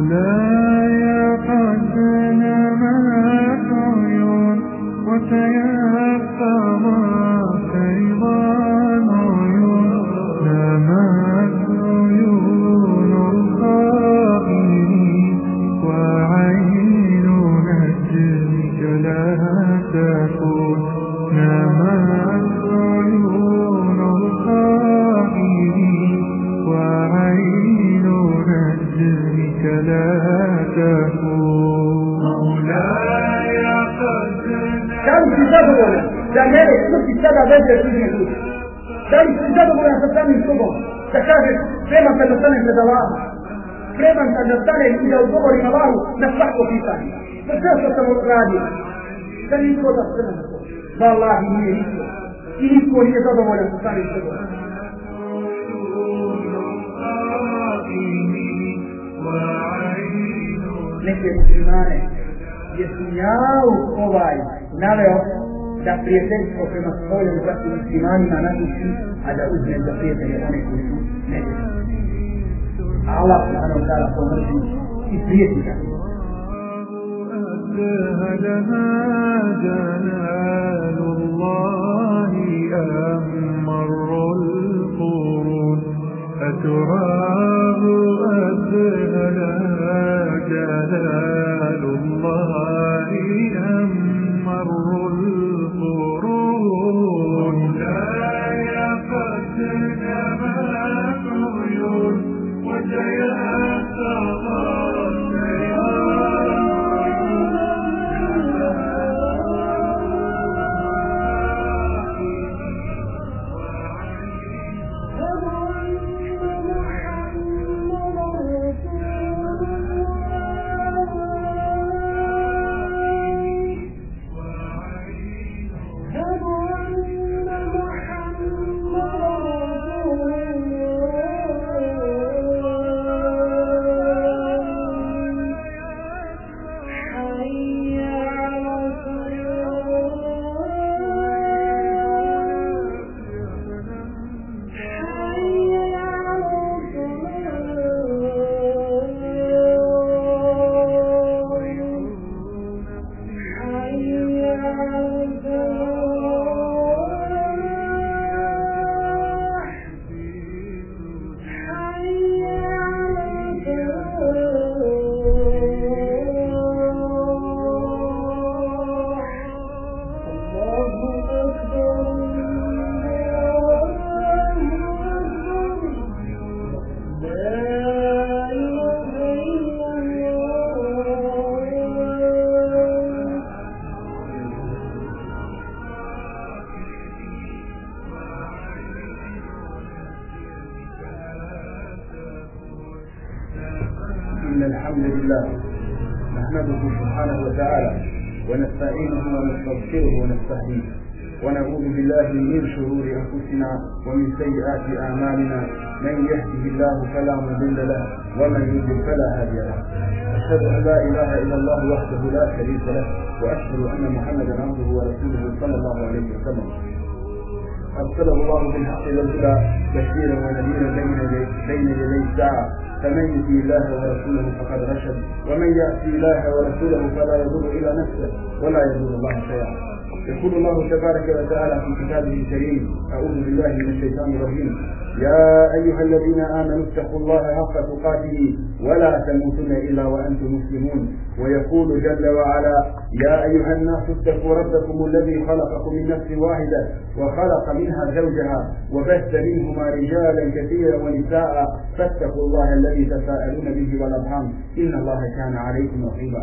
مولاي قد نمت عيون وتيقظ sve što sam odradio, Da niko da spreman na to. Da Allah nije niko. I niko nije zadovoljan sa samim sebom. Neke muslimane je sunjavu ovaj naveo da prijateljstvo prema svojom bratu muslimanima napuši, a da uzme za prijatelje one koji su nevjerni. Allah subhanahu wa ta'ala to i prijeti ga. أدهلها جلال الله أمر القرون. أتراه أدهلها جلال الله أمر القرون. سيئات أعمالنا من يهده الله فلا مضل له ومن يضلل فلا هادي له. أشهد أن لا إله إلا الله وحده لا شريك له وأشهد أن محمدا عبده ورسوله صلى الله عليه وسلم. أرسله الله بالحق والهدى بشيرا ونذيرا بين بين يدي الساعة. فمن يطيع الله ورسوله فقد رشد ومن يأتي الله ورسوله فلا يضر إلى نفسه ولا يضر الله شيئا. يقول الله تبارك وتعالى في كتابه الكريم أعوذ بالله من الشيطان الرجيم. يا أيها الذين آمنوا اتقوا الله حق تقاته ولا تموتن إلا وأنتم مسلمون. ويقول جل وعلا يا أيها الناس اتقوا ربكم الذي خلقكم من نفس واحدة وخلق منها زوجها وبث منهما رجالا كثيرا ونساء. فاتقوا الله الذي تساءلون به والأرحام. إن الله كان عليكم رقيبا.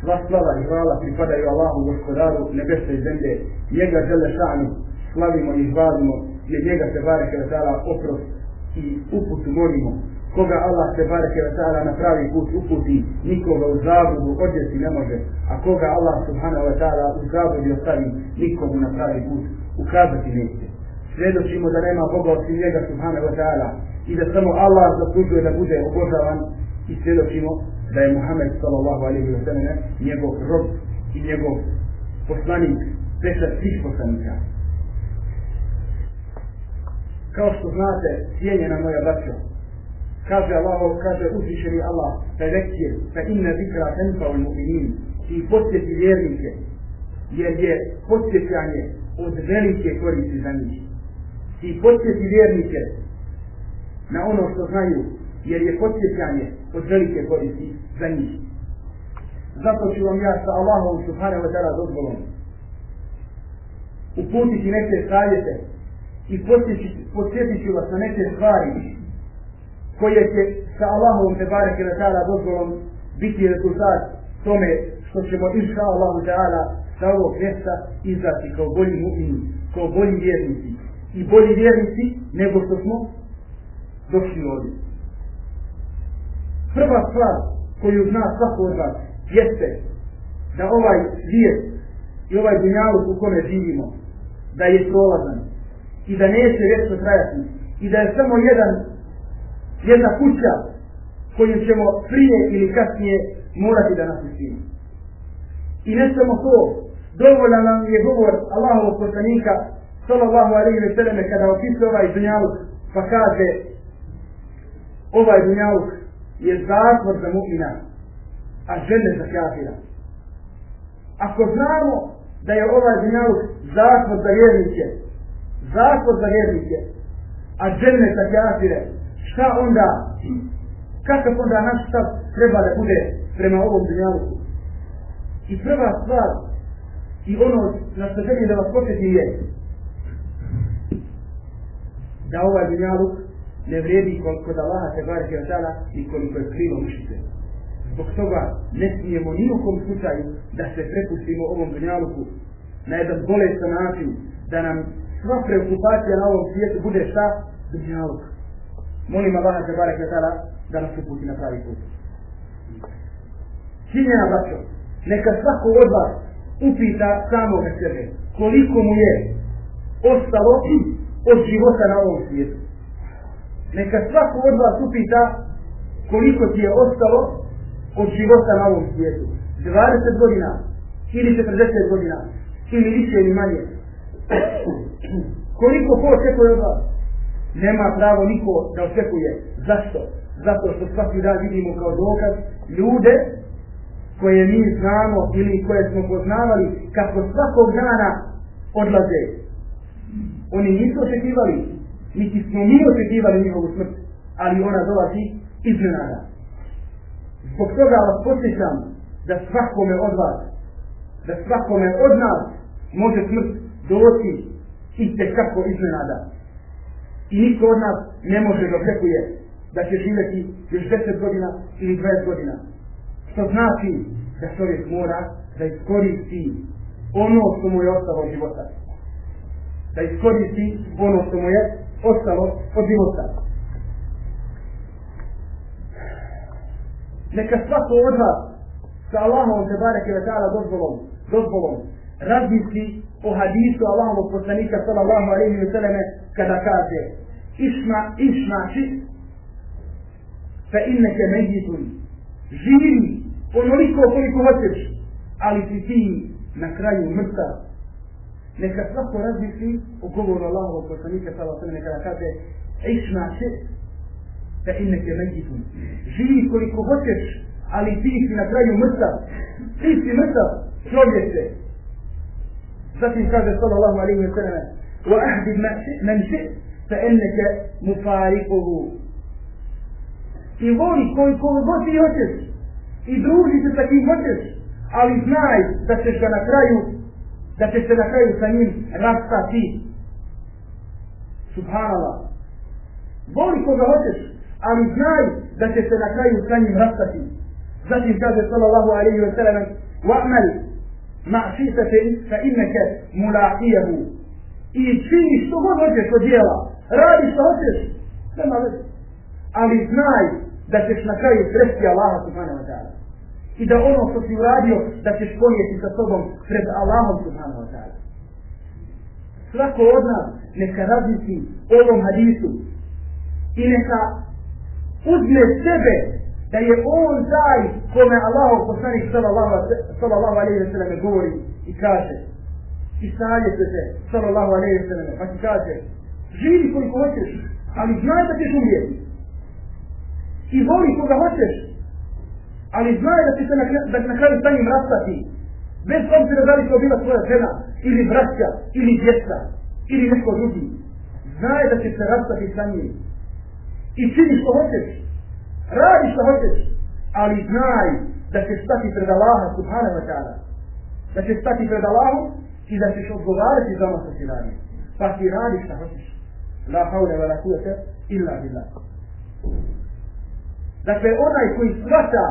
Sva slava i hvala pripadaju Allahu gospodaru nebesa i zemlje, njega žele šanu, slavimo i hvalimo, jer njega se bareke kada dala oprost i uputu molimo. koga Allah se bareke ve ta'ala na pravi put uputi, nikoga u zabludu odjeti ne može, a koga Allah subhanahu wa ta'ala u zabludi ostavi, nikomu na pravi put ukazati neće. Svjedočimo da nema Boga osim njega subhanahu wa ta'ala i da samo Allah zaslužuje da bude obožavan i svjedočimo da je Muhammed sallallahu alaihi wa sallam njegov rob i njegov poslanik, pešar svih poslanika. Kao što znate, cijenjena moja braćo, kaže Allah, kaže uzvišeni Allah, fe vekir, fe inna zikra tenfa u mu'minin, i posjeti vjernike, jer je posjetjanje od velike koristi za njih. I posjeti vjernike na ono što znaju, jer je posjetjanje od velike koristi za njih. Zato ću vam ja sa Allahom subhanahu wa ta'ala dozvolom uputiti neke savjete i podsjetit ću vas na neke stvari koje će sa Allahom te bareke wa ta'ala dozvolom biti rezultat tome što ćemo inša Allahu ta'ala sa ovog mjesta izaći kao bolji mu'mini, kao bolji vjernici i bolji vjernici nego što smo došli ovdje. Prva stvar koju zna svako od vas jeste da ovaj svijet i ovaj dunjaluk u kome živimo da je prolazan i da neće vječno trajati i da je samo jedan jedna kuća koju ćemo prije ili kasnije morati da napustimo. I ne samo to, dovoljan nam je govor Allahovog poslanika sallallahu alaihi ve selleme kada opisuje ovaj dunjaluk pa kaže ovaj dunjaluk je zatvor za mu'mina a žene za kafira. Ako znamo da je ovaj dunjaluk zatvor za vjernike zatvor za vjernike a žene za kafire šta onda kakav onda naš stav treba da bude prema ovom dunjaluku i prva stvar i ono na što želim da vas početi je da ovaj dunjaluk ne vredi kod Allaha te bare kjotala i koliko je krivo mušice. Zbog toga ne smijemo ni u kom slučaju da se prepustimo ovom dunjaluku na jedan bolestan način, da nam sva preokupacija na ovom svijetu bude šta? Dunjaluk. Molim Allaha te bare kjotala da nas uputi na pravi put. Činjena braćo, neka svako od vas upita samoga sebe koliko mu je ostalo od života na ovom svijetu. Neka svako od vas upita koliko ti je ostalo od života na ovom svijetu. 20 godina ili 40 godina ili više ili manje. koliko ko očekuje od vas? Nema pravo niko da očekuje. Zašto? Zato što svaki dan vidimo kao dokaz ljude koje mi znamo ili koje smo poznavali kako svakog dana odlaze. Oni nisu očekivali, niti smo mi očekivali njihovu smrt, ali ona dolazi iznenada. Zbog toga vas posjećam da svakome od vas, da svakome od nas može smrt doći i tekako iznenada. I niko od nas ne može da očekuje da će živjeti još 10 godina ili 20 godina. Što znači da čovjek mora da iskoristi ono što mu je ostalo života. Da iskoristi ono što mu je ostalo od života. Neka svako od vas sa Allahom se bareke ve ta'ala dozvolom, dozvolom razmisli o hadisu Allahovog poslanika sallallahu alaihi wa sallame kada kaže Išma, išma ši fa inneke medjitun živi onoliko koliko hoćeš, ali si ti na kraju mrtav. Neka svako razmisli o govoru Allahovog poslanika sallallahu alejhi sellem kaže: "Išma še fa innaka mayitun." Živi koliko hoćeš, ali ti si na kraju mrtav. Ti si mrtav, čovječe. Zatim kaže sallallahu alejhi ve sellem: "Wa ahdi man shi fa innaka mufariquhu." I voli koliko god ti hoćeš, i druži se sa kim hoćeš, ali znaj da ćeš ga na kraju, da ćeš se na kraju sa njim rastati. Subhanallah. Voli koga hoćeš, ali znaj da ćeš se na kraju sa njim rastati. Zatim kaže sallallahu alaihi wa sallam, wa'mal ma'šitatin fa inneke mulaqijahu. I čini što god hoćeš od dijela, radi što hoćeš, nema veze. ali znaj da ćeš na kraju sresti Allaha subhanahu wa ta'ala. I da ono što si uradio, da ćeš ponijeti sa sobom pred Allahom subhanahu wa ta'ala. Svako od nas neka razmisli ovom hadisu i neka uzme sebe da je on taj kome Allah poslanik sallallahu alaihi wa sallam govori i kaže i savjete se sallallahu alaihi wa sallam pa ti kaže živi koliko hoćeš ali znaj da ćeš umrijeti i voli koga hoćeš ali znaj da će se na, da na kraju sa njim rastati bez obzira da li to bila tvoja žena ili braća ili djeca ili neko drugi znaj da će se rastati sa njim i čini što hoćeš radi što hoćeš, ali znaj da će stati pred Allaha subhanahu wa ta'ala. Da će stati pred Allahom i da ćeš odgovarati za ono što ti radi. Pa ti radi što hoćeš. La haule wa la kuvete illa billah. Dakle, onaj koji svata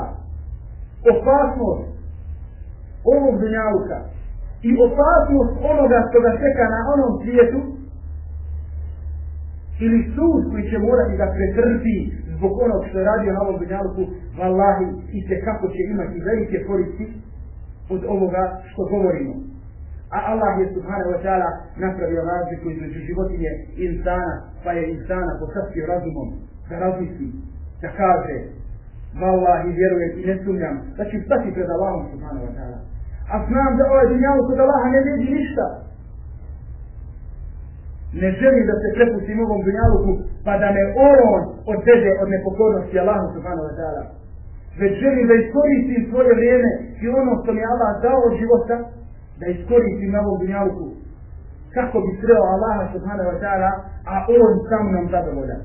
opasnost ovog dunjaluka i opasnost onoga što ga čeka na onom svijetu, ili sud koji će morati da pretrpi zbog onog što je radio na ovom dunjalku, vallahi, i te kako će imati velike koristi od ovoga što govorimo. A Allah je subhanahu wa ta'ala napravio razliku između životinje i insana, pa je insana posastio razumom da razmisli, da kaže, vallahi, vjerujem i ne sumnjam, da ću stati pred Allahom subhanahu wa ta'ala. A znam da ovaj dunjavu kod Allaha ne vidi ništa, ne želim da se prepustim ovom dunjavuku pa da me on odvede od nepokornosti Allahu subhanahu wa ta'ala. Već želim da iskoristim svoje vrijeme i ono što mi Allah dao od života da iskoristim na ovom dunjavuku kako bi sreo Allaha subhanahu wa ta'ala a on sa mnom zadovoljan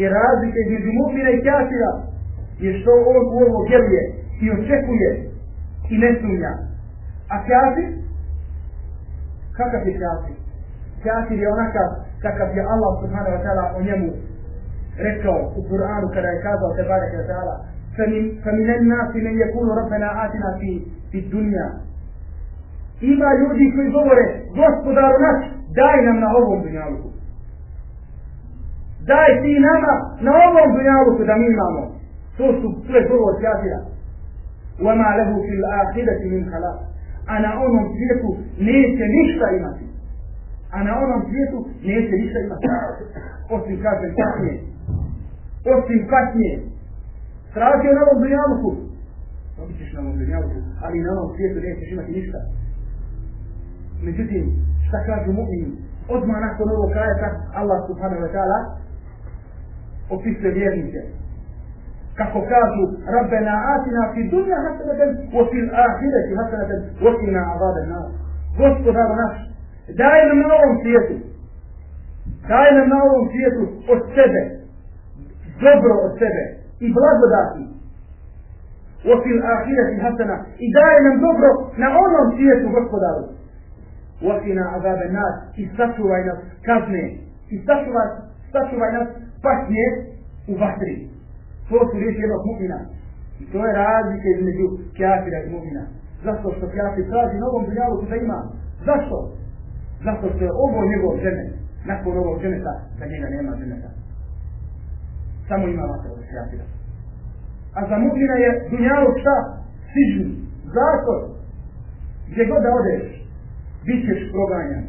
I razlike između mu'mina i kafira je što on u ovo vjeruje i očekuje i ne sumnja. A kafir? Kakav je kafir? kafir je onakav kakav je Allah subhanahu wa ta'ala o njemu rekao u Kur'anu kada je kazao te barek wa ta'ala فمن الناس من يقول ربنا آتنا في في الدنيا ima ljudi koji govore gospodaru naš daj nam na ovom dunjaluku daj ti nama na ovom dunjaluku da mi imamo to su sve govor kafira وما له في الآخرة من خلاق a na onom svijetu neće ništa imati a na onom svijetu neće ništa imati. Osim kažem patnje. Osim patnje. Tražio na ovom dunjaluku. Dobit ćeš na ovom dunjaluku, ali na onom svijetu nećeš imati ništa. Međutim, šta kažu mu'mini? Odmah nakon ovog krajeta Allah subhanahu wa ta'ala opisuje vjernike. Kako kažu, Rabbena atina fi dunja hasanatan, wa fil ahireti hasanatan, wa kina azabe nas. Gospodar naš, daj nam na ovom svijetu daj nam na ovom svijetu od sebe dobro od sebe i blagodati ofil ahireti hasana i daj nam dobro na onom svijetu gospodaru ofina azabe nas i sačuvaj nas kazne i sačuvaj, sačuvaj nas patnje u vatri to su riječi jednog mu'mina i to je razlika između kjafira i mu'mina zašto što kjafir traži na ovom dunjalu da ima zašto? Zato što je ovo njegov žene, nakon ovog ženeta, za njega nema ženeta. Samo ima vatra od kjafira. A za mu'mina je dunjalu šta? Sižni, zakon. Gdje god da odeš, bit ćeš proganjan.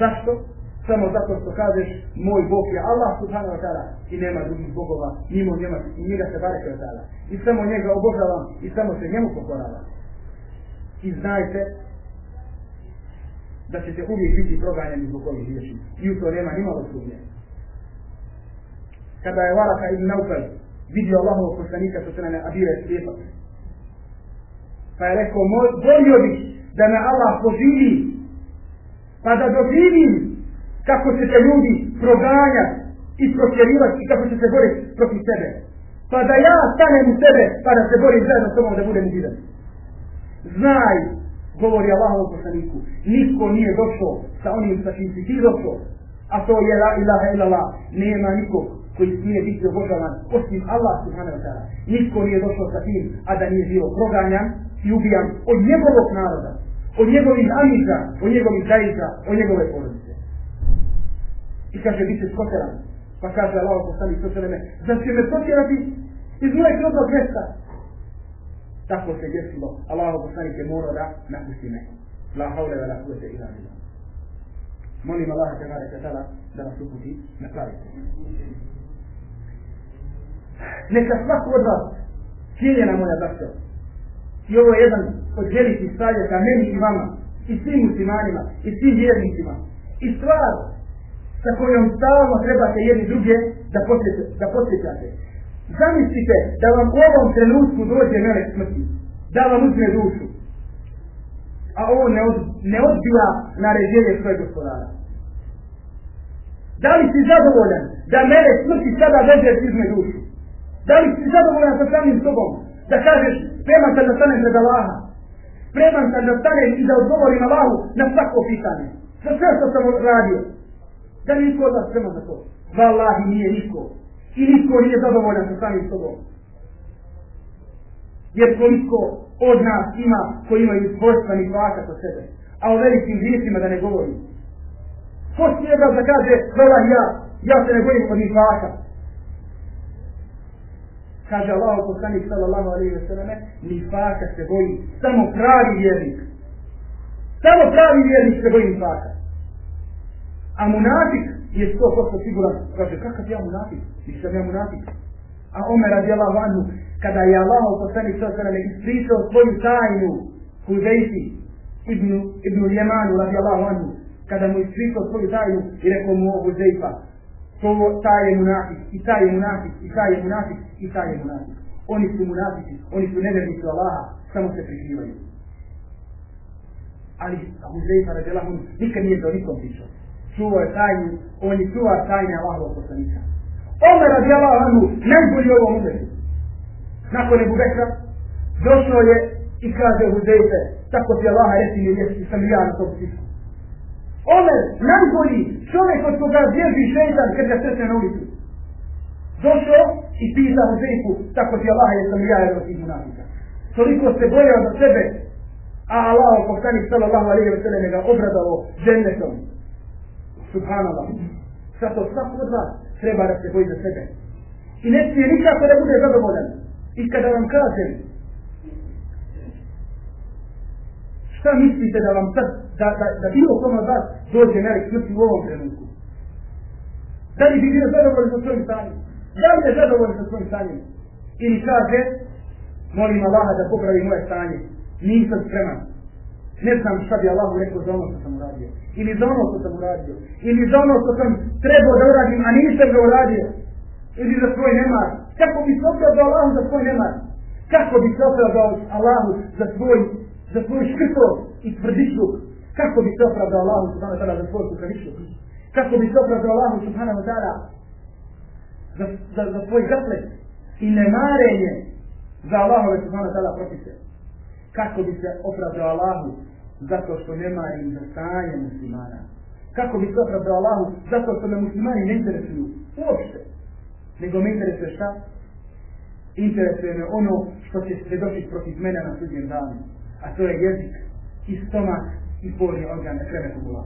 Zašto? Samo zato što kažeš, moj Bog je Allah subhanahu wa ta'ala i nema drugih bogova, mimo njema, i njega se bareke wa ta'ala. I samo njega obožavam i samo se njemu pokoravam. I znajte da ćete uvijek biti proganjeni zbog ovih riječi. I u to nema nimalo sumnje. Kada je Varaka ibn Naukal vidio Allahov poslanika sa strane Abire slijepa, pa je rekao, volio bih da me Allah poživi, pa da doživim kako će se ljudi proganjati i protjerivati i kako će se boriti protiv sebe. Pa da ja stanem u sebe, pa da se borim zajedno s tobom da budem zidan. Znaj govori Allahovom poslaniku, niko nije došao sa onim sa čim si ti došao, a to je la ilaha illallah, nema niko koji smije biti obožavan, osim Allah subhanahu wa ta'ala. Niko nije došao sa tim, a da nije bio proganjan i ubijan od njegovog naroda, od njegovih amica, od njegovih zajica, od njegove porodice. I kaže, bit će skoteran. Pa kaže Allah poslanik sa sveme, zar će me potjerati iz mojeg rodnog mjesta? Tako se desilo. Allah poslanik je morao da napusti me. La haule ve la kuvete ila bila. Molim Allah te vare katala da nas uputi na pravi. Neka svako od vas, cijeljena moja braćo, i ovo je jedan od velikih savjeta meni i vama, i svim muslimanima, i svim vjernicima, i stvar sa kojom stalno trebate jedni druge da, da posjećate. Zamislite da vam u ovom trenutku dođe melek smrti, da vam uzme dušu, a ovo ne, od, ne odbija naređenje svoje gospodara. Da li si zadovoljan da melek smrti sada veže izme dušu? Da li si zadovoljan sa samim sobom? Da kažeš, spreman sam da stanem pred Allaha. Spreman sam da stanem i da odgovorim Allahu na svako pitanje. Za sve što sam radio. Da li niko od nas spreman za to? Valahi nije niko. I niko nije zadovoljan sa samim sobom. Jer koliko od nas ima koji imaju postani ni plaka sebe. A o velikim grijesima da ne govorim. Ko si jedao da kaže, Wallahi ja, ja se ne bojim od ni plaka kaže Allah poslanik sallallahu alaihi wa sallam, nifaka se boji samo pravi vjernik. Samo pravi vjernik se boji nifaka. A munafik je sto posto siguran. Kaže, kakav ja munafik? Nisam ja munafik. A Omer radi Allah anhu, kada je Allah poslanik sallallahu alaihi wa sallam ispričao svoju tajnu Huzeyfi ibnu, ibnu Ljemanu radi Allah anhu, kada mu ispričao svoju tajnu i rekao mu o Huzeyfa, to taj je munafik, i taj je munafik, i taj je munafik, i taj je munafik. Oni su munafici, oni su nevernici Allaha, samo se prikrivaju. Ali Abu Zeyfa radijalahu nikad nije to nikom pričao čuvao je tajnu, on je čuvar tajne Allahovog poslanika. Omer radijalahu anhu najbolji u ovom umetu. Nakon Ebu Bekra, došao je i kaže Huzeyfe, tako ti Allaha reci mi, jesi sam ja na tom stisku. Omer, najbolji čovjek od koga bježi šeitan kad ga sretne na ulicu. Došao i pita Huzeyfu, tako ti Allaha jesam ja jer od tih munafika. Toliko se bojao za sebe, a Allah, poslanik sallallahu alaihi wa sallam, ga obradao džennetom. Subhanallah. Zato svako od vas treba da se boji za sebe. I ne smije nikako da bude zadovoljan. I kada vam kažem, šta mislite da vam sad da, da, da bilo kome od vas dođe melek smrti u ovom trenutku. Da li bi bio zadovoljan sa svojim stanjem? Da li je zadovoljan sa svojim stanjem? Ili kaže, molim Allaha da popravi moje stanje. Nisam spreman. Ne znam šta bi Allahu rekao za ono što sam uradio. Ili za ono što sam uradio. Ili za ono što sam trebao da uradim, a nisam ga uradio. Ili za svoj nemar. Kako bi se opravdao Allahu za svoj nemar? Kako bi se opravdao Allahu za svoj, za svoj škrtost i tvrdišluk? Kako bi se opravdao Allahu subhanahu wa ta'ala za svoj kukavišluk? Kako bi se opravdao Allahu subhanahu wa ta'ala za, za, za svoj zaplet i nemarenje za Allahove subhanahu wa ta'ala propise? Kako bi se opravdao Allahu zato što nema im za stanje muslimana? Kako bi to opravdao Allahu zato što me muslimani ne interesuju? Uopšte. Nego me interesuje šta? Interesuje me ono što će se protiv mene na sudnjem danu. A to je jezik i stomak i polni organ na kreme kubula.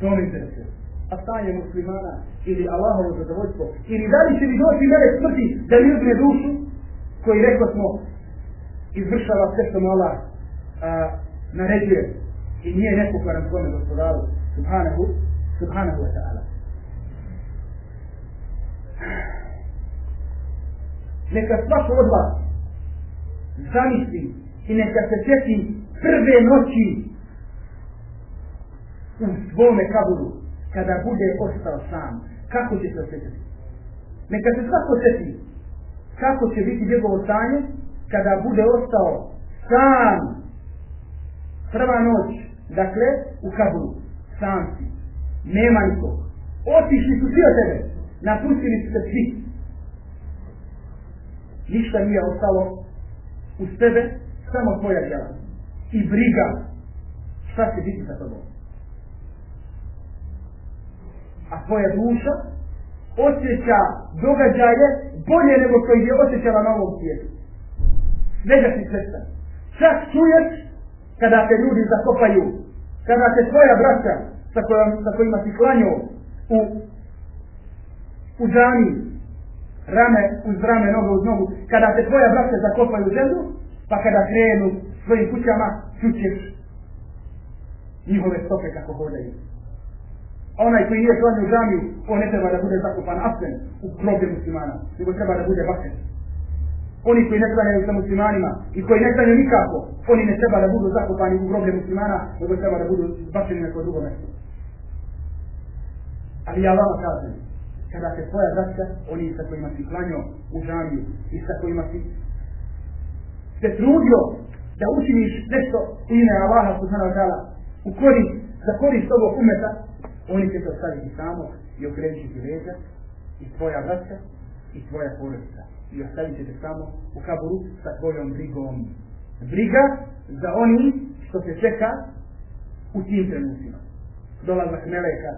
To me interesuje. A stanje muslimana ili Allahovo zadovoljstvo ili da li će mi doći mene smrti da mi uzme dušu koji rekao smo izvršava sve što mu Allah a, naređuje i nije nepokoran svome gospodaru subhanahu subhanahu wa ta'ala. Neka svako od vas zamisli i neka se sjeti prve noći u svome kaburu, kada bude ostao sam, kako će se osjećati? Neka se svako sjeti kako će biti njegovo stanje kada bude ostao sam prva noć, dakle, u kaburu, sam si, nema nikog. Otišli su svi od tebe, napustili su se svi. Ništa nije ostalo u sebe, samo tvoja djela i briga šta će biti sa tobom. A tvoja duša osjeća događaje bolje nego što ih je osjećala na ovom svijetu. Svega si svestan. Čak čuješ kada te ljudi zakopaju, kada te tvoja braća sa, kojom, sa kojima si klanio u u džaniji, rame uz rame, nogu uz nogu, kada se tvoja braća zakopaju u zemlju, pa kada krenu svojim kućama, čućeš njihove stope kako hodaju. A onaj koji nije klanio u džamiju, on ne treba da bude zakopan apsen u groblje muslimana, nego treba da bude basen. Oni koji ne klanjaju sa muslimanima i koji ne klanjaju nikako, oni ne treba da budu zakopani u groblje muslimana, nego treba da budu zbačeni neko drugo mesto. Ali ja vama kažem, kada se tvoja braća, oni sa kojima si klanio u džamiju i sa kojima si se trudio da učiniš nešto u ime Allaha subhanahu wa ta'ala u korist, za korist ovog umeta, oni će to staviti samo i okrenuti ti leđa i tvoja braća i tvoja porodica. I ostavit ćete samo u kaburu sa tvojom brigom. Briga za oni što se čeka u tim trenutima. Dolazak meleka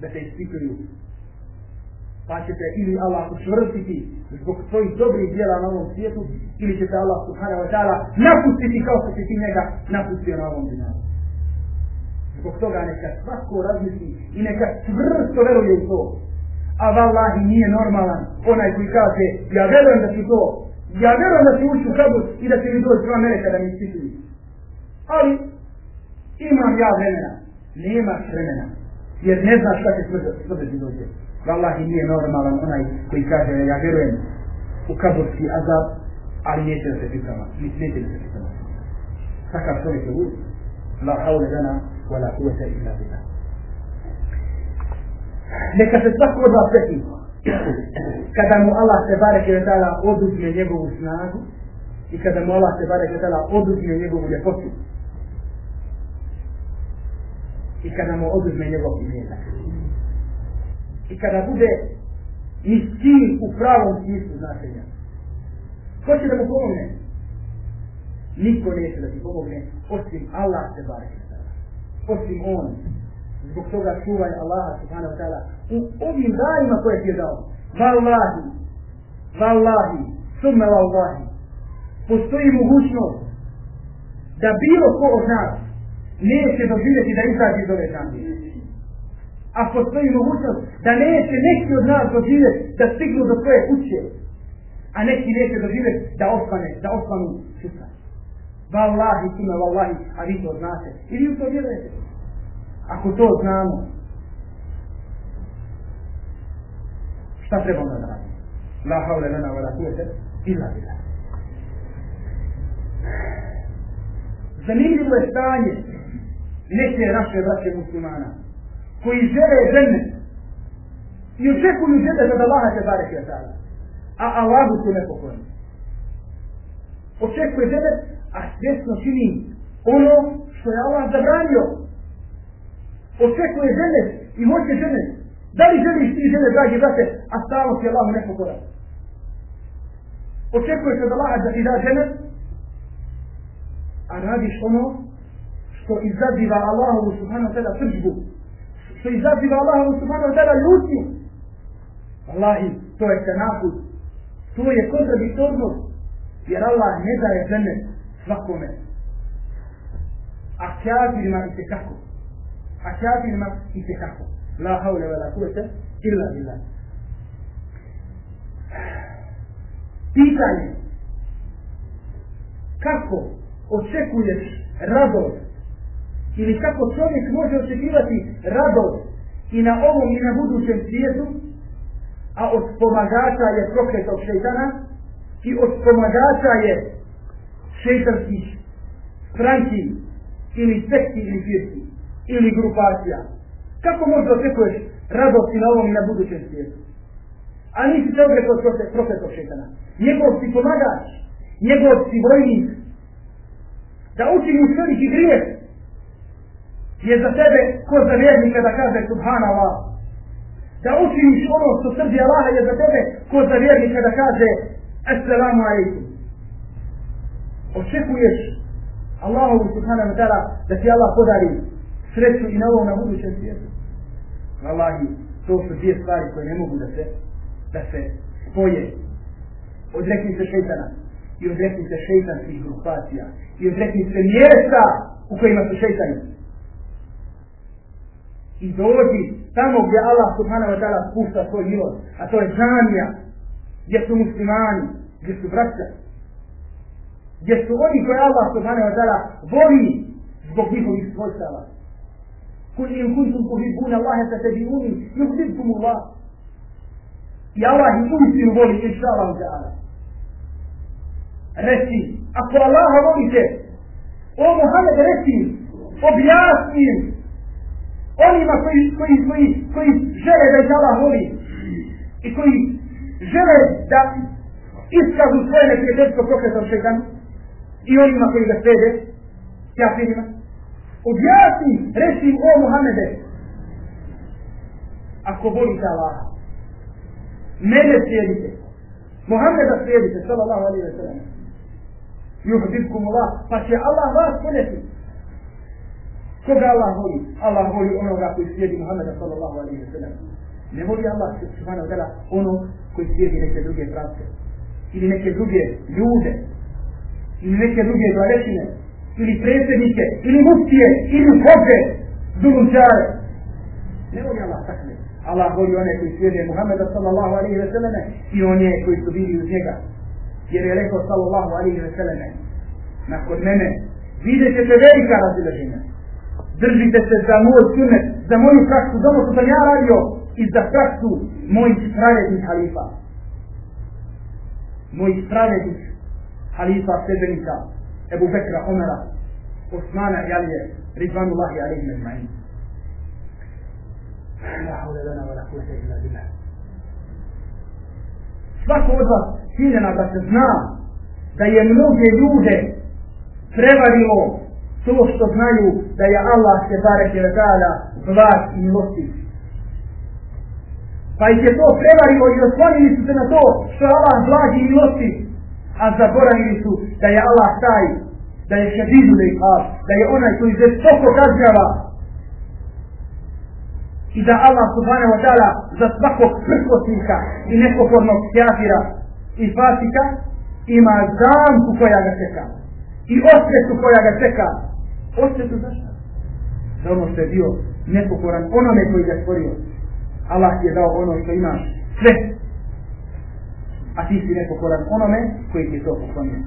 da te ispituju pa ćete ili Allah učvrstiti zbog svojih dobrih djela na ovom svijetu ili ćete Allah subhanahu wa ta'ala napustiti kao što ti njega napustio na ovom dinaru. Zbog toga neka svako razmisli i neka čvrsto veruje u to. A vallahi nije normalan onaj koji kaže ja verujem da ću to, ja verujem da ću ući u kabur i da će mi doći dva meleka da mi ispituju. Ali imam ja vremena. Nemaš vremena. Jer ne znaš šta će sve ti dođe. Wallahi nije normalan onaj koji kaže ja verujem u kaburski azab, ali neće da se pitama. Neće da se pitama. Takav čovjek je uvijek. La haule dana wala kuvvete illa billah. Neka se svako od vas seti kada mu Allah se barek je tala oduzme njegovu snagu i kada mu Allah se barek je tala oduzme njegovu ljepotu. I kada mu oduzme njegov imetak. I kada bude miskin u pravom smislu značenja. Ko će da mu pomogne? Niko neće da ti pomogne osim Allah se barek je osim on. Zbog toga čuvaj Allaha subhanahu wa ta'ala u ovim danima koje ti je dao. Wallahi, wallahi, summa wallahi, postoji mogućnost da bilo ko od nas neće doživjeti da izađe iz ove džanije. A postoji mogućnost da neće neki od nas doživjeti da stignu do svoje kuće, a neki neće doživjeti da ostane, da ostanu sutra. Wallahi, summa wallahi, a vi to znate. I vi u to vjerujete. Ako to znamo, šta trebamo da radimo? La haule lana wa la kuvete illa bila. Zanimljivo je stanje neke naše braće muslimana koji žele žene i očekuju žene za da Allaha te barek je tada. A Allahu su nepokojni. Očekuje žene a svjesno čini ono što je Allah zabranio. Očekuje žene i hoće žene. Da li želiš ti žene, dragi brate, a stalo ti Allah nepokora? Očekuješ od Allaha da ti da žene, a radiš ono što izaziva Allahovu subhanahu wa srđbu, što izaziva Allahovu subhanahu wa ljutnju. Allahi, to je tenakut, to je kontradiktornost, jer Allah ne daje žene svakome. A kjafirima i tekako. A kafirima i tekako. La haule wa la kuvete illa billah. Pitanje. Kako očekuješ radost ili kako čovjek može očekivati radost i na ovom i na budućem svijetu, a od pomagača je prokletog šeitana i od pomagača je šeitanskih stranki ili sekti ili firki ili grupacija. Kako možda očekuješ radosti na ovom i na budućem svijetu? A nisi se ogrekao profetog šetana. Njegov si pomagač, njegov si vojnik, da učiniš veliki grijeh, je za tebe ko za vjernika da kaže subhanallah. Da učiniš ono što srdi Allah je za tebe ko za vjernika da kaže assalamu alaikum očekuješ Allahu subhanahu wa ta'ala da ti Allah podari sreću i na ovom na budućem svijetu. Valahi, to su dvije stvari koje ne mogu da se da se spoje. Odrekni se šeitana i odrekni se šeitanskih grupacija i odrekni se mjesta u kojima su šeitani. I dođi tamo gdje Allah subhanahu wa ta'ala spušta svoj milost, a to je džamija, gdje su muslimani, gdje su braća, gdje su oni koje Allah subhanahu wa ta'ala voli zbog njihovih svojstava. Kul in kuntum tuhibbuna Allahe fa tabi'uni, yuhibbukum Allah. I Allah ih uistinu voli, inša Allah ta'ala. Reci, ako Allaha volite, o Muhammed reci, objasni im, onima koji, koji, koji, koji žele da ih Allah voli i koji žele da iskazu svoje neprijateljstvo prokretom šeitan i onima koji ga sede, kafirima. Objasni, reci im, o Muhammede, ako volite Allah, mene slijedite, Muhammeda slijedite, sallallahu alaihi wa sallam, yuhbibkum Allah, pa će Allah vas voljeti. Koga Allah voli? Allah voli onoga koji slijedi Muhammeda sallallahu alaihi wa sallam. Ne voli Allah subhanahu wa ta'ala ono koji slijedi neke druge pravce. Ili neke druge ljude. Ili neke druge glavešine. Ili predsjednike. Ili muftije. Ili hođe. Zulunčare. Ne voli Allah takve. Allah voli one koji slijede Muhammeda sallallahu alaihi wa sallam i one koji su bili uz njega. Jer je rekao sallallahu alaihi wa sallam nakon mene vidjet ćete velika razilaženja držite se za moj sunet, za moju praksu, za ono što sam ja radio i za praksu mojih pravednih halifa. Mojih pravednih halifa sebenika, Ebu Bekra, Omera, Osmana i Alije, Ridvanullahi alaihim ajma'in. La haule lana wa la kuvvete illa billah. Svako od vas ciljena da se zna da je mnoge ljude prevarilo to što znaju da je Allah se bareke ve taala vlad i milostiv. Pa ih je to prevarilo i oslonili su se na to što je Allah vlad i milostiv, a zaboravili su da je Allah taj, da je šedidu da da je onaj koji se toko kažnjava i da Allah subhanahu wa ta'ala za svakog prkosnika i nepokornog kjafira i fasika ima zamku koja ga čeka i osvetu koja ga čeka Osvetu zašto? Za ono što je bio nepokoran onome koji ga stvorio. Allah ti je dao ono što imaš sve. A ti si nepokoran onome koji ti je to poklonio.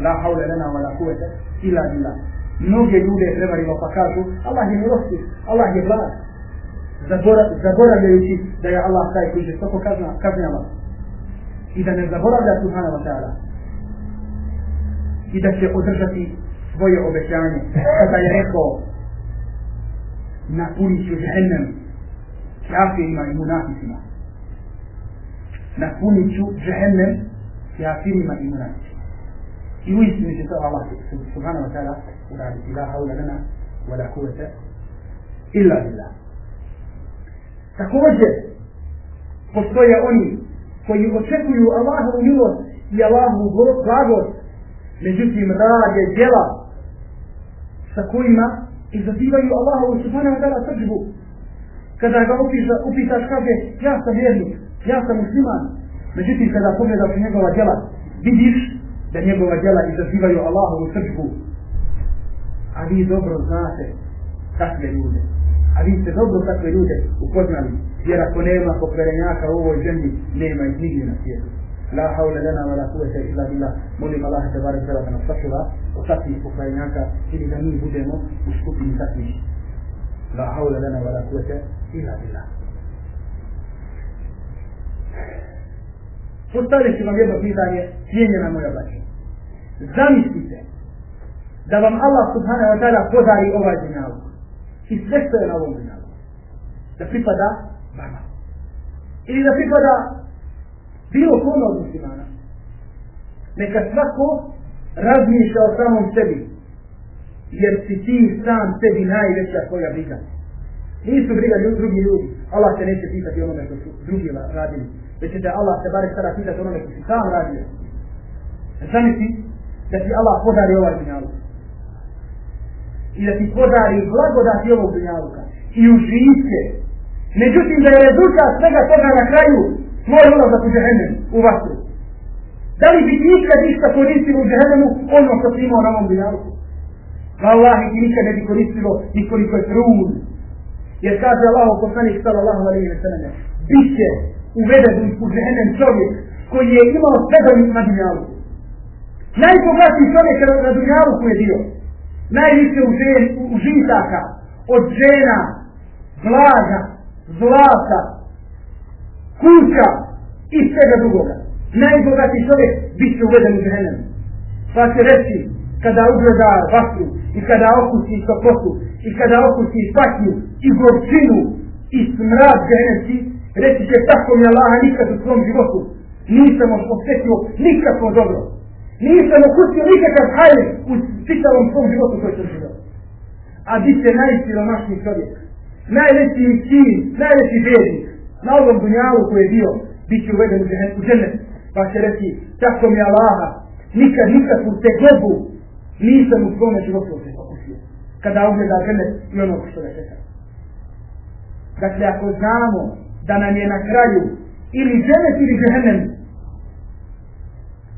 La haule lana wa la kuvete ila bila. Mnoge ljude prevarilo pa kažu Allah je milosti, Allah je blag. Zaboravljajući da je Allah taj koji je stoko kažnjava. I da ne zaboravlja Subhanahu wa ta'ala. I da će održati svoje obećanje kada je rekao napunit ću džehennem kafirima i munaficima napunit ću džehennem kafirima i munaficima i u istinu će to Allah subhanahu wa ta'ala uraditi la haula lana wa la kuvata illa billah također postoje oni koji očekuju Allahovu milost i Allahovu blagost međutim rade djela sa kojima izazivaju Allahovu subhanahu wa ta'ala srđbu. Kada ga upisa, upitaš kaže, ja sam vjernik, ja sam musliman. Međutim, kada pogledaš njegova djela, vidiš da njegova djela izazivaju Allahovu srđbu. A vi dobro znate takve ljude. A vi ste dobro takve ljude upoznali. Jer ako nema pokvarenjaka u ovoj zemlji, nema ih nigdje na svijetu. La haule lana wa la kuvete illa billah. Molim Allah te barek da nas sačuva od takvih pokvarenjaka ili da mi budemo u skupini takvih. La haule lana wa la kuvete illa billah. Postavit ću vam jedno pitanje, cijenjena moja braća. Zamislite da vam Allah subhanahu wa ta'ala podari ovaj dunjalu i sve što je na ovom dunjalu. Da pripada vama. Ili da pripada bilo kome od muslimana. Neka svako razmišlja o samom sebi. Jer si ti sam sebi najveća tvoja briga. Nisu briga ljudi, drugi ljudi. Allah se neće pitati onome što su drugi radili. Već će Allah se bare sada pitati onome što si sam radio. Zamisli da ti Allah podari ovaj dunjaluk. I da ti podari blagodati ovog dunjaluka. I uživite. Međutim, da je rezultat svega toga na kraju tvoj ulazak u džehennem, u vatru. Da li bi nikad ništa koristilo u džehennemu ono što si imao na ovom dunjaluku? Wallahi ti nikad ne bi koristilo nikoliko je trud Jer kaže Allah u poslanih sallallahu alaihi wa sallam, bit će uveden u džehennem čovjek koji je imao sve do na dunjaluku. Najbogatiji čovjek na dunjalu koji je bio. Najviše u, žen, u, u žitaka, od žena, blaga, zlata, kuća i svega drugoga. Najbogatiji čovjek bit će uveden u džehennem. Pa će reći, kada ugleda vatru i kada okusi topotu i kada okusi patnju i gorčinu i smrad džehennemski, reći će tako mi Allaha nikad u svom životu nisam osjetio nikakvo dobro. Nisam okusio nikakav hajr u čitavom svom životu koji sam živio. A bit će najsiromašniji čovjek, najveći sin, najveći bednik na ovom dunjalu koji je bio, bit će uveden u džennet. Pa će reći, tako mi Allaha, nikad, nikad u te globu nisam u svome životu okusio. Kada ugleda džennet i ono što ga čeka. Dakle, ako znamo da nam je na kraju ili džennet ili džennet,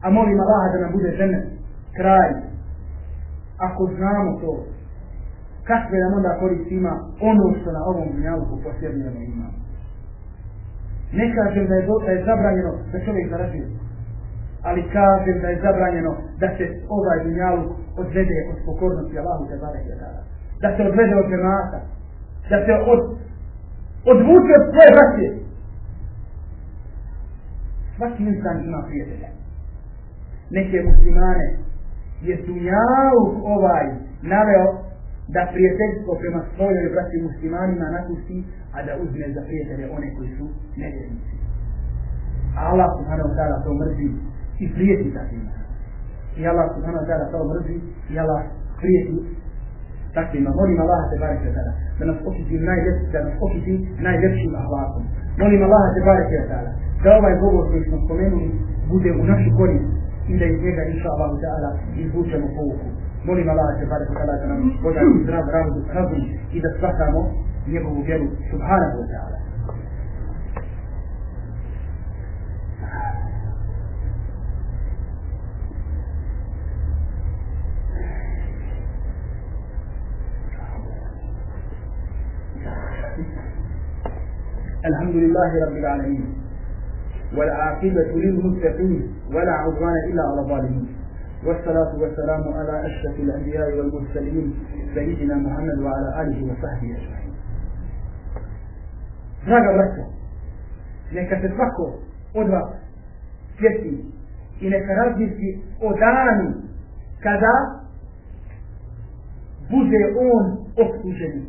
a molim Allaha da nam bude žene, kraj, ako znamo to, kakve nam onda koristi ima ono što na ovom dunjalku posebno ima. Ne kažem da je, da je zabranjeno da čovjek zarađuje, ali kažem da je zabranjeno da se ovaj dunjaluk odvede od pokornosti Allahu te barek da se odvede od džemata, da se od, odvuče od svoje braće. Svaki insan ima prijatelja. Neke muslimane je dunjaluk ovaj naveo da prijateljstvo prema svojoj braći muslimanima napusti, a da uzme za prijatelje one koji su nevjernici. Allah subhanahu wa ta'ala to mrzi i prijeti takvima. I Allah subhanahu wa ta'ala to mrzi i Allah prijeti takvima. Molim Allah te barek ta'ala da nas očiti najljepši, da nas očiti najljepšim ahlakom. Molim Allah te barek ta'ala da ovaj govor koji smo spomenuli bude u našu korist i da iz njega inša Allah ta'ala izvučemo povuku. Molim Allah te barek tada da nam podari zdrav razum i da shvatamo njegovu vjeru subhanahu wa ta'ala. الحمد لله رب العالمين والعاقبة للمتقين ولا عدوان إلا على الظالمين والصلاة والسلام على أشرف الأنبياء والمرسلين سيدنا محمد وعلى آله وصحبه أجمعين. Draga braćo, neka se svako od vas sjeti i neka razmisli o danu kada bude on optužen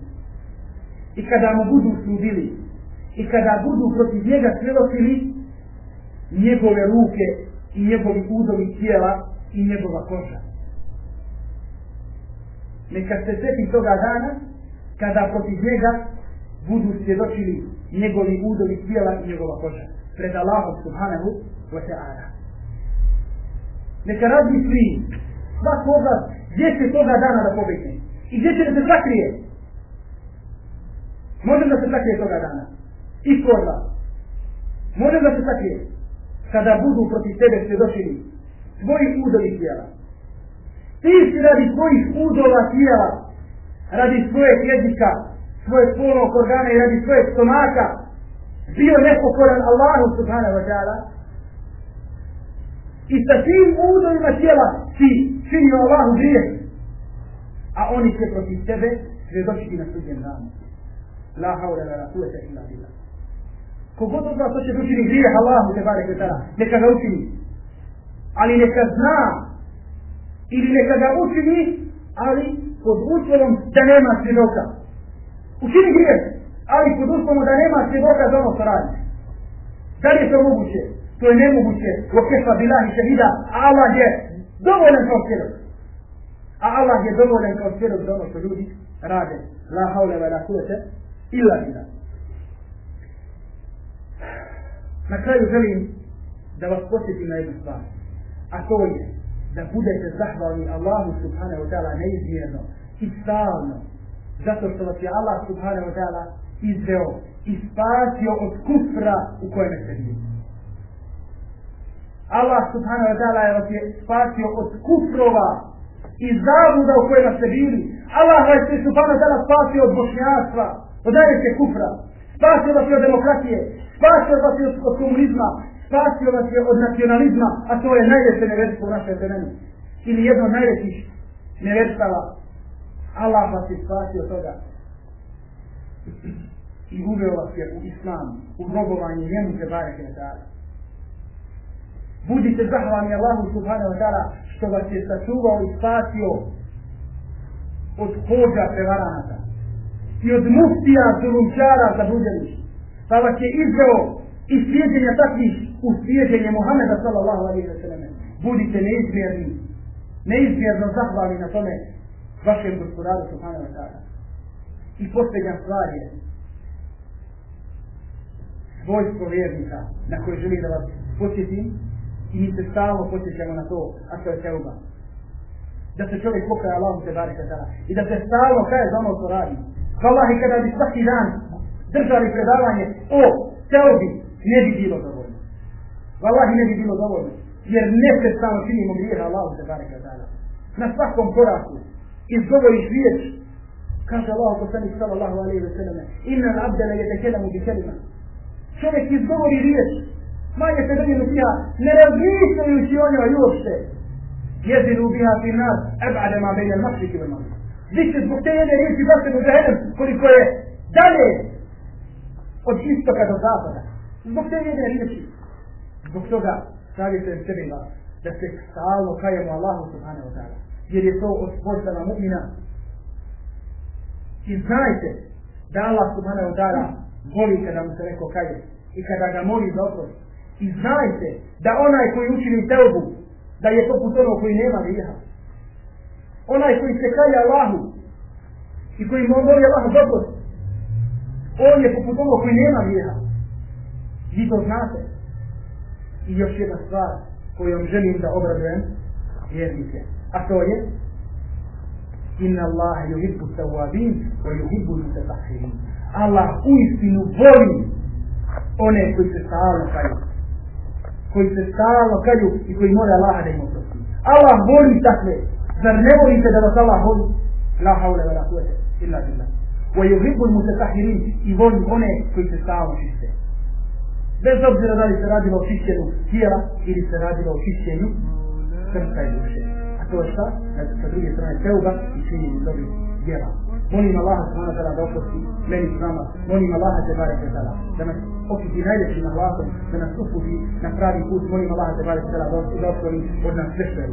i kada mu budu sudili i kada budu protiv njega svjedočili njegove ruke i njegovi udovi tijela i njegova koža. Neka se sveti toga dana kada protiv njega budu svjedočili njegovi udovi tijela i njegova koža. Pred Allahom subhanahu wa ta'ala. Neka razmisli svak od vas gdje će toga dana da pobegne. I gdje će da se sakrije. Može da se sakrije toga dana i vas. Može da se sakrije kada budu protiv tebe svjedočili tvojih udovi tijela. Ti si radi tvojih udova tijela, radi svojeg jezika, svoje spolnog organa i radi svojeg stomaka, bio nepokoran Allahu subhanahu wa ta'ala i sa tim udovima tijela si činio Allahu grijeh, a oni će protiv tebe svjedočiti na sudjem danu. La haula la kuvvete illa billah. Kogod od vas hoće da učini grijeh Allahu te bare kvetara, neka ga učini. Ali neka zna, ili neka ga učini, ali pod uslovom da nema svjedoka. Učini grijeh, ali pod uslovom da nema svjedoka za ono što radi. Da li je to moguće? To je nemoguće. U bilahi šehida, a Allah je dovoljen kao svjedok. A Allah je dovoljen kao svjedok za ono što ljudi rade. La haule wa la kuvete illa billah. Na kraju želim da vas posjetim na jednu stvar. A to je da budete zahvalni Allahu subhanahu wa ta'ala neizmjerno i stalno. Zato što vas je Allah subhanahu wa ta'ala izveo i spasio od kufra u kojem ste bili. Allah subhanahu wa ta'ala vas je spasio od kufrova i zabuda u kojima ste bili. Allah vas je subhanahu wa ta'ala spasio od bošnjastva, od najveće kufra, spasio vas je od demokratije, spasio vas je od komunizma, spasio vas je od nacionalizma, a to je najveće nevjerstvo u našoj zemlji. Ili jedno od najvećih neverstava. Allah vas je spasio toga. I uveo vas je u islam, u robovanje njemu se bareke na ta'ala. Budite zahvalni Allahu subhanahu wa ta'ala što vas je sačuvao i spasio od hođa prevarana i od muftija zulumčara zabudjenih. Pa vas je izveo iz svijeđenja takvih u svijeđenje Muhammeda sallallahu alaihi wa sallam. Budite neizmjerni, neizmjerno zahvalni na tome vašem gospodaru subhanahu wa ta'ala. I posljednja stvar je svojstvo vjernika na koje želim da vas posjetim i mi se stalno posjećamo na to, a to je teuba. Da se čovjek pokaja Allahom te barika tada i da se stalno kaje za ono što radi. Wallahi kada bi svaki dan držali predavanje o teobi, ne bi bilo dovoljno. Wallahi ne bi bilo dovoljno. Jer ne se stalno činimo grijeha Allahu te barika dana. Na svakom koraku izgovoriš riječ kaže Allah poslanik sallallahu alaihi wa sallam inna l'abda la yetekelamu bi kelima čovjek izgovori riječ ma se drinu fiha ne razmišljajući o njoj uopšte jeziru biha fi nas eb'ade ma bejne mašriki ve mašriki Više zbog te jedne riječi zašto u džahenem koliko je dalje od istoka do zapada. Zbog te jedne riječi. Zbog toga savjetujem sebi da, da se stalno kajemo Allahu subhanahu wa ta'ala. Jer je to od svojstava mu'mina. I znajte da Allah subhanahu wa ta'ala voli kada mu se neko kaje i kada ga moli za oprost. I znajte da onaj koji učini teubu, da je to put ono koji nema grijeha. Onaj koji se kaje Allahu i koji mu moli Allahu dobro, on je poput ono koji nema grijeha. Vi to znate. I još jedna stvar kojom želim da obradujem vjernike. A to je Inna Allah yuhibbu tawabin wa yuhibbu mutatahhirin. Allah uistinu voli one koji se stalno kaju. Koji se stalno kaju i koji mora Allah da im oprosti. Allah voli takve. Zar ne volite da vas Allah voli? La haule wa la illa billah. Wa yuhibbu mutatahhirin i voli one koji se stalno čiste. Bez obzira da li se radilo o čišćenju tijela ili se radilo o čišćenju srca i duše. A to je šta? Sa druge strane teuba i činjenje dobrih djela. Molim Allaha subhanahu wa ta'ala da oprosti meni s nama. Molim Allaha te barek wa ta'ala da nas okupi najljepšim Allahom, da nas uputi na pravi put. Molim Allaha te barek wa ta'ala da otvori od nas sve što je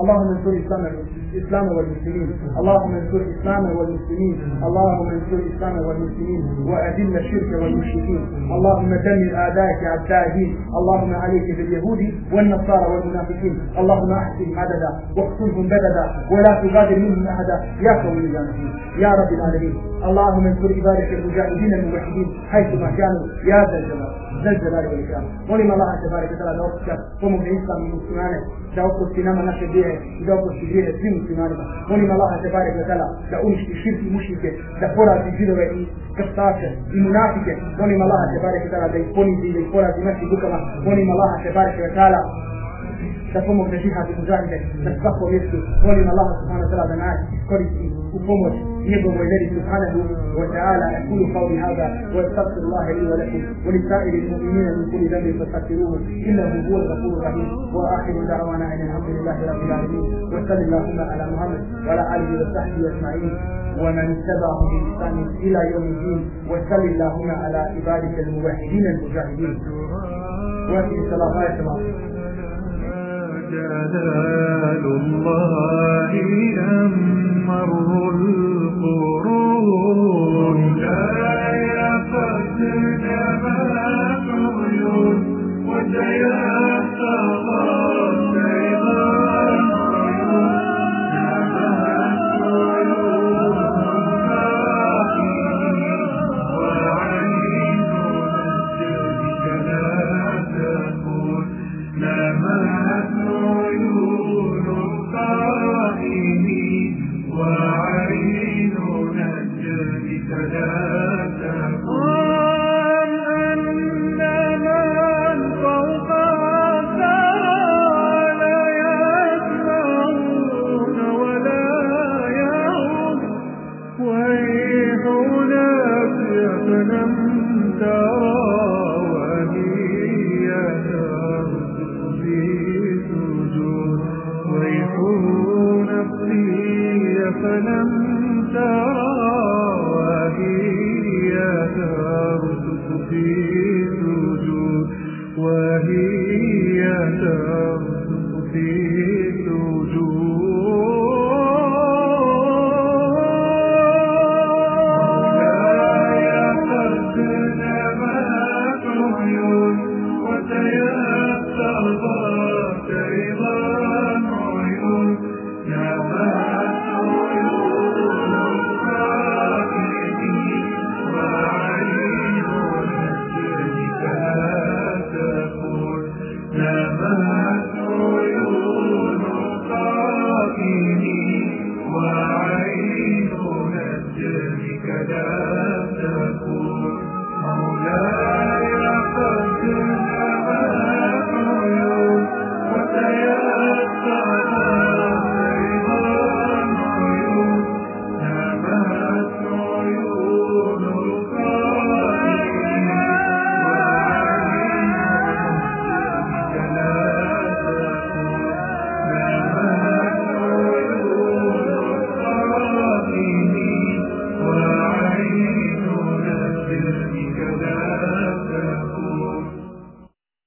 اللهم انصر الإسلام والمسلمين. اللهم انصر الإسلام والمسلمين. اللهم انصر الإسلام والمسلمين. وأذل الشرك والمشركين. اللهم دمر اعدائك اعداء اللهم عليك باليهود والنصارى والمنافقين. اللهم أحسن عددا واقتلهم بددا ولا تغادر منهم أحدا. يا قوم الجانبين يا رب العالمين. اللهم انصر عبادك المجاهدين الموحدين حيثما كانوا. يا ذا الجلال. ذا الجلال والاكرام ولم الله تبارك وتعالى da oprosti pomogne islam i muslimane da oprosti nama naše grijehe i da oprosti grijehe svim muslimanima molim Allaha te barek da da uništi širk i mušnike da porazi židove i krstače i munafike molim Allaha te barek da ih ponizi da ih porazi našim rukama molim Allaha te barek da pomogne žihad i mužahide na svakom mjestu. Molim Allah subhanahu wa ta'ala da nas iskoristi كفومت يبو مجري سبحانه وتعالى أقول قولي هذا وأستغفر الله لي ولكم ولسائر المؤمنين من كل ذنب فاستغفروه إنه هو الغفور الرحيم. وآخر دعوانا أن الحمد لله رب العالمين. وصل اللهم على محمد وعلى آله وصحبه أجمعين. ومن تبعه بإحسان إلى يوم الدين. وصل اللهم على عبادك الموحدين المجاهدين. وفي صلاه الله. جلال الله أمر القرون. لا يفتن ما عيون وسيحقق see do